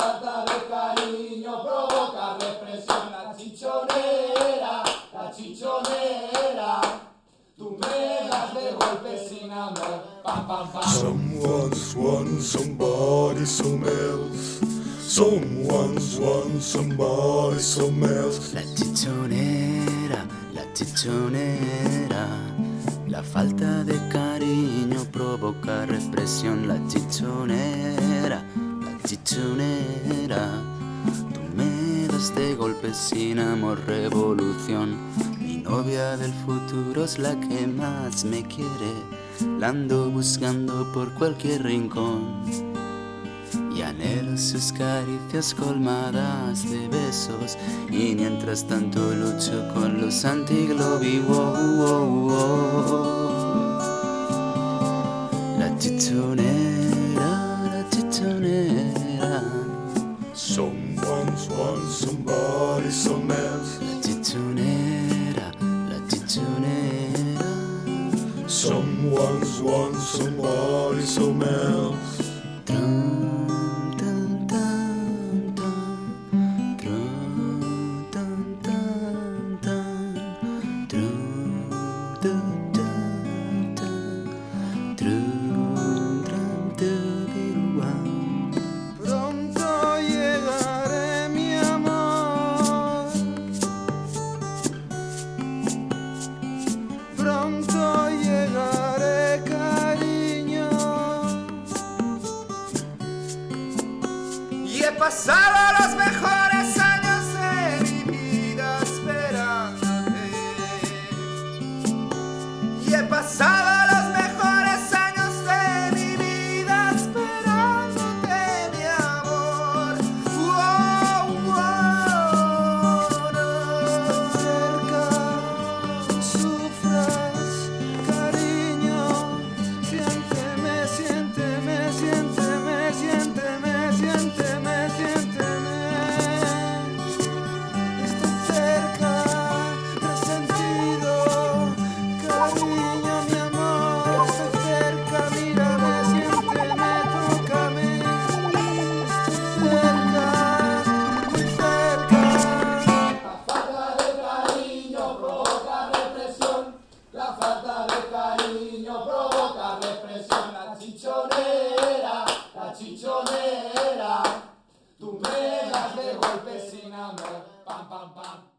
falta de cariño provoca represión. La chichonera, la chichonera. Tú me das de golpe sin amor. Pam, pam, pam. Someone's one, somebody, some else. Someone's one, somebody, some else. La chichonera, la chichonera. La falta de cariño provoca represión. La chichonera, la chichonera. De golpe sin amor, revolución. Mi novia del futuro es la que más me quiere. Ando buscando por cualquier rincón. Y anhelo sus caricias colmadas de besos Y mientras tanto lucho con los antiglobi. La chichonera, la chichonera Someone's one, somebody, some else. La chichonera, la chichonera Someone's one, somebody, some else. pasaron los mejores. La chichonera, la chichonera. Tú me das de golpe sin amor, pam, pam, pam.